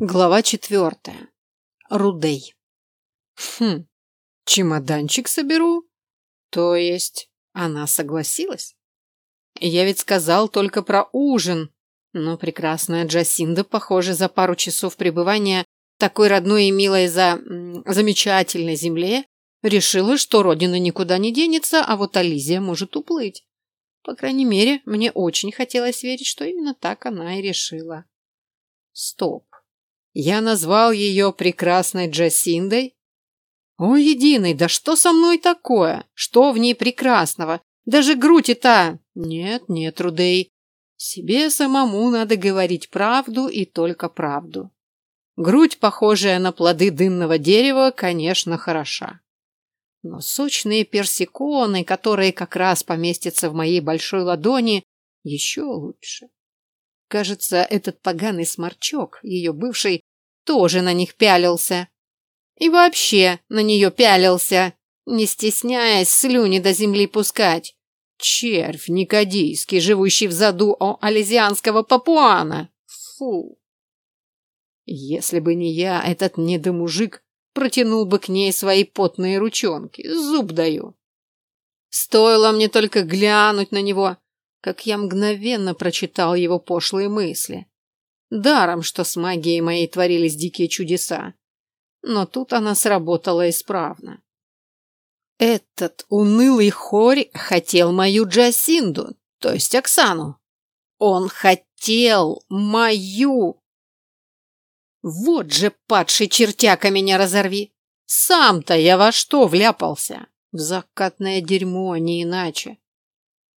Глава четвертая. Рудей. Хм, чемоданчик соберу? То есть она согласилась? Я ведь сказал только про ужин, но прекрасная Джасинда, похоже, за пару часов пребывания такой родной и милой за замечательной земле, решила, что родина никуда не денется, а вот Ализия может уплыть. По крайней мере, мне очень хотелось верить, что именно так она и решила. Стоп. Я назвал ее прекрасной Джасиндой? О, единый, да что со мной такое? Что в ней прекрасного? Даже грудь и та... Нет, нет, Рудей. Себе самому надо говорить правду и только правду. Грудь, похожая на плоды дынного дерева, конечно, хороша. Но сочные персиконы, которые как раз поместятся в моей большой ладони, еще лучше. Кажется, этот поганый сморчок, ее бывший, тоже на них пялился. И вообще на нее пялился, не стесняясь слюни до земли пускать. Червь никодийский, живущий в заду о ализианского папуана. Фу. Если бы не я, этот недомужик протянул бы к ней свои потные ручонки. Зуб даю. Стоило мне только глянуть на него, как я мгновенно прочитал его пошлые мысли. Даром, что с магией моей творились дикие чудеса. Но тут она сработала исправно. Этот унылый хорь хотел мою Джасинду, то есть Оксану. Он хотел мою. Вот же падший чертяка меня разорви. Сам-то я во что вляпался? В закатное дерьмо, не иначе.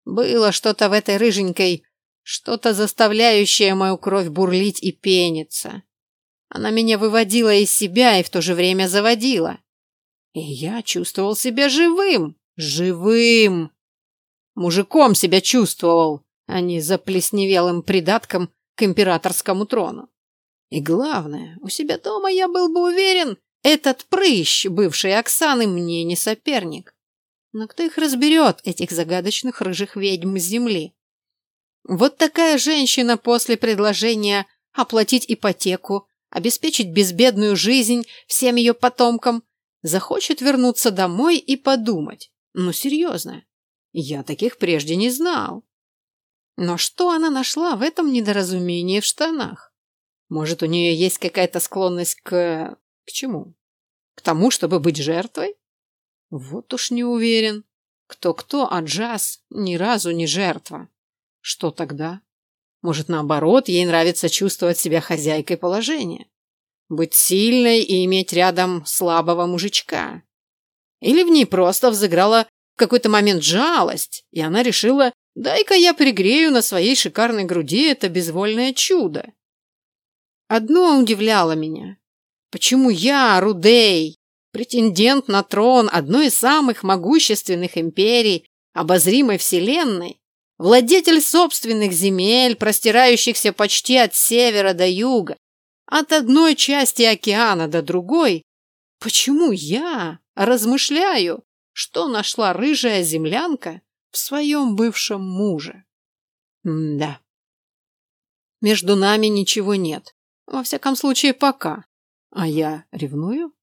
Было что-то в этой рыженькой что-то заставляющее мою кровь бурлить и пениться. Она меня выводила из себя и в то же время заводила. И я чувствовал себя живым, живым. Мужиком себя чувствовал, а не заплесневелым придатком к императорскому трону. И главное, у себя дома я был бы уверен, этот прыщ, бывший Оксаны, мне не соперник. Но кто их разберет, этих загадочных рыжих ведьм с земли? Вот такая женщина после предложения оплатить ипотеку, обеспечить безбедную жизнь всем ее потомкам, захочет вернуться домой и подумать. Ну, серьезно, я таких прежде не знал. Но что она нашла в этом недоразумении в штанах? Может, у нее есть какая-то склонность к... к чему? К тому, чтобы быть жертвой? Вот уж не уверен. Кто-кто, а Джаз ни разу не жертва. Что тогда? Может, наоборот, ей нравится чувствовать себя хозяйкой положения? Быть сильной и иметь рядом слабого мужичка? Или в ней просто взыграла в какой-то момент жалость, и она решила, дай-ка я пригрею на своей шикарной груди это безвольное чудо. Одно удивляло меня. Почему я, Рудей, претендент на трон одной из самых могущественных империй обозримой вселенной, владетель собственных земель, простирающихся почти от севера до юга, от одной части океана до другой, почему я размышляю, что нашла рыжая землянка в своем бывшем муже? М да. Между нами ничего нет. Во всяком случае, пока. А я ревную?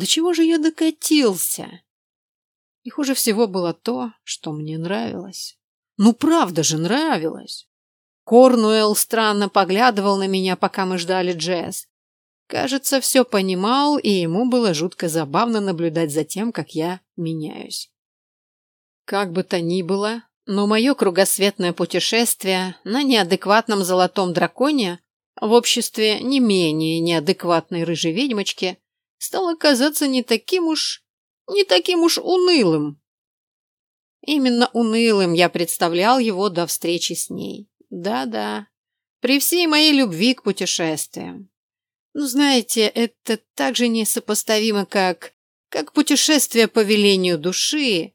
До чего же я докатился? И хуже всего было то, что мне нравилось. Ну, правда же, нравилось. Корнуэлл странно поглядывал на меня, пока мы ждали Джесс. Кажется, все понимал, и ему было жутко забавно наблюдать за тем, как я меняюсь. Как бы то ни было, но мое кругосветное путешествие на неадекватном золотом драконе в обществе не менее неадекватной рыжей ведьмочки стало казаться не таким уж... не таким уж унылым, Именно унылым я представлял его до встречи с ней. Да-да, при всей моей любви к путешествиям. Ну, знаете, это так же несопоставимо, как... как путешествие по велению души.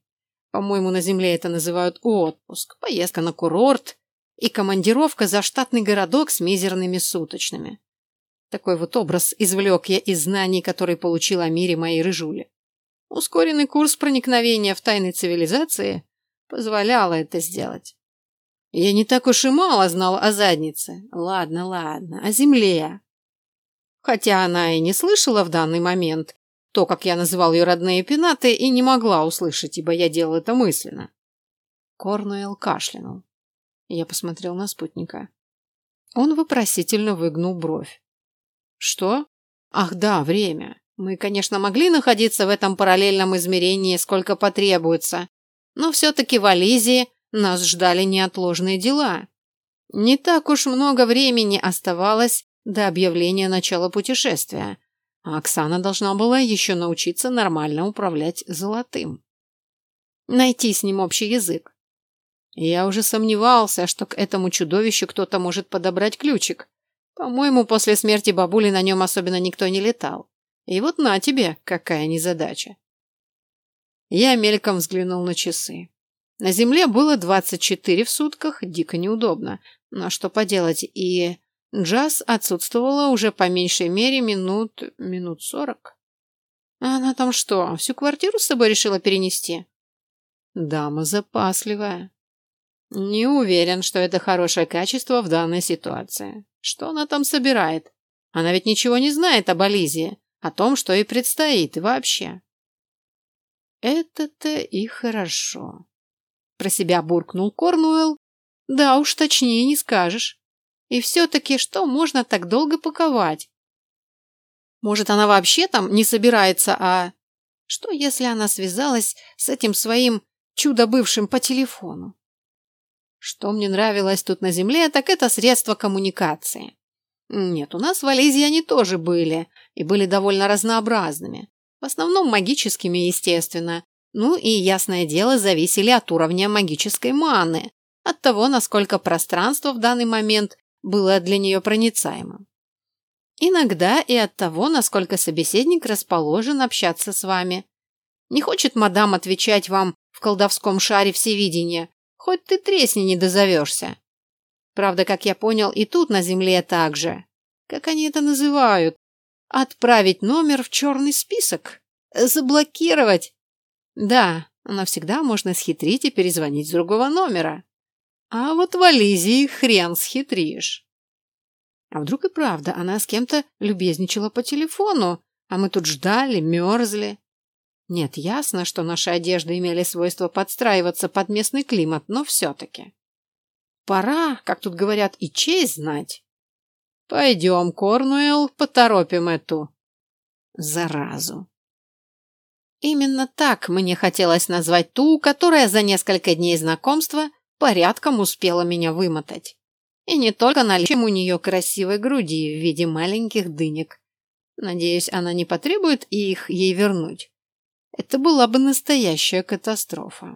По-моему, на Земле это называют отпуск, поездка на курорт и командировка за штатный городок с мизерными суточными. Такой вот образ извлек я из знаний, которые получил о мире моей рыжули. Ускоренный курс проникновения в тайны цивилизации позволял это сделать. Я не так уж и мало знал о заднице. Ладно, ладно, о земле. хотя она и не слышала в данный момент то, как я называл ее родные пенаты, и не могла услышать, ибо я делал это мысленно. Корнуэлл кашлянул. Я посмотрел на спутника. Он вопросительно выгнул бровь. «Что? Ах да, время. Мы, конечно, могли находиться в этом параллельном измерении сколько потребуется, но все-таки в Ализии нас ждали неотложные дела. Не так уж много времени оставалось до объявления начала путешествия, а Оксана должна была еще научиться нормально управлять золотым. Найти с ним общий язык. Я уже сомневался, что к этому чудовищу кто-то может подобрать ключик. По-моему, после смерти бабули на нем особенно никто не летал. И вот на тебе, какая незадача. Я мельком взглянул на часы. На земле было 24 в сутках, дико неудобно. Но что поделать, и Джаз отсутствовала уже по меньшей мере минут... минут сорок. А она там что, всю квартиру с собой решила перенести? Дама запасливая. Не уверен, что это хорошее качество в данной ситуации. Что она там собирает? Она ведь ничего не знает об Ализе, о том, что ей предстоит вообще. Это-то и хорошо. Про себя буркнул Корнуэлл. Да уж, точнее не скажешь. И все-таки что можно так долго паковать? Может, она вообще там не собирается, а... Что, если она связалась с этим своим чудо-бывшим по телефону? Что мне нравилось тут на Земле, так это средства коммуникации. Нет, у нас в Ализии они тоже были, и были довольно разнообразными. В основном магическими, естественно. Ну и, ясное дело, зависели от уровня магической маны, от того, насколько пространство в данный момент было для нее проницаемым. Иногда и от того, насколько собеседник расположен общаться с вами. Не хочет мадам отвечать вам в колдовском шаре всевидения, хоть ты тресни не дозовешься. Правда, как я понял, и тут на земле так же. Как они это называют? Отправить номер в черный список? Заблокировать? Да, но всегда можно схитрить и перезвонить с другого номера. А вот в Ализии хрен схитришь. А вдруг и правда она с кем-то любезничала по телефону, а мы тут ждали, мерзли. Нет, ясно, что наши одежды имели свойство подстраиваться под местный климат, но все-таки. Пора, как тут говорят, и честь знать. Пойдем, Корнуэлл, поторопим эту заразу. Именно так мне хотелось назвать ту, которая за несколько дней знакомства порядком успела меня вымотать. И не только наличием у нее красивой груди в виде маленьких дынек. Надеюсь, она не потребует их ей вернуть. Это была бы настоящая катастрофа.